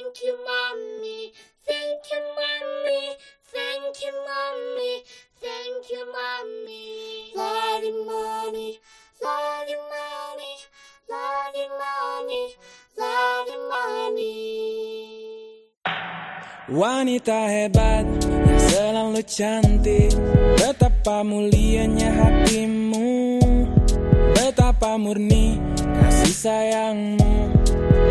Thank you, mommy. Thank you, mommy. Thank you, mommy. Thank you, mommy. Love you, mommy. Love you, mommy. Love you, mommy. Love you, mommy. Wanita hebat yang selalu cantik Betapa mulianya hatimu Murni kasih sayangmu.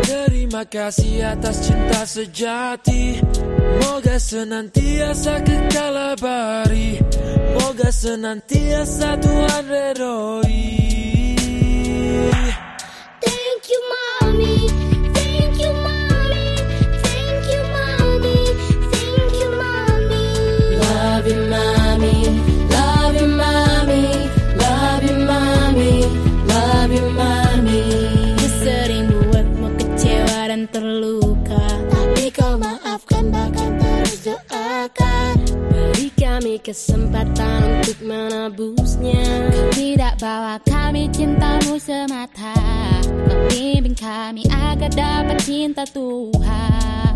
Terima kasih atas cinta sejati. Moga senantiasa kekal abadi. Moga senantiasa Tuhan redoi doakan. Beri kami kesempatan untuk menebusnya. Kau tidak bawa kami cintamu semata. Kau bimbing kami agar dapat cinta Tuhan.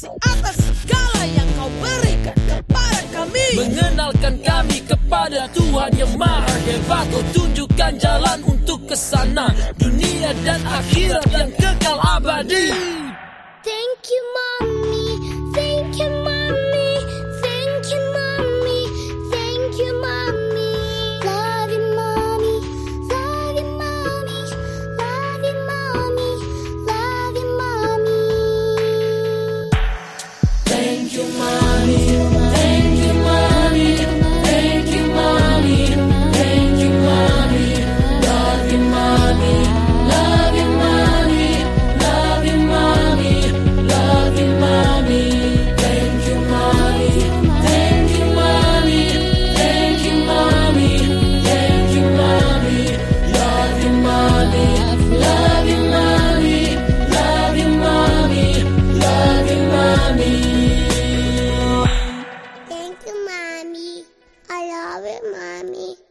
Kasih atas segala yang kau berikan kepada kami. Mengenalkan kami kepada Tuhan yang maha hebat Kau tunjukkan jalan untuk ke sana Dunia dan akhirat yang kekal abadi Thank you, mommy. love it, mommy.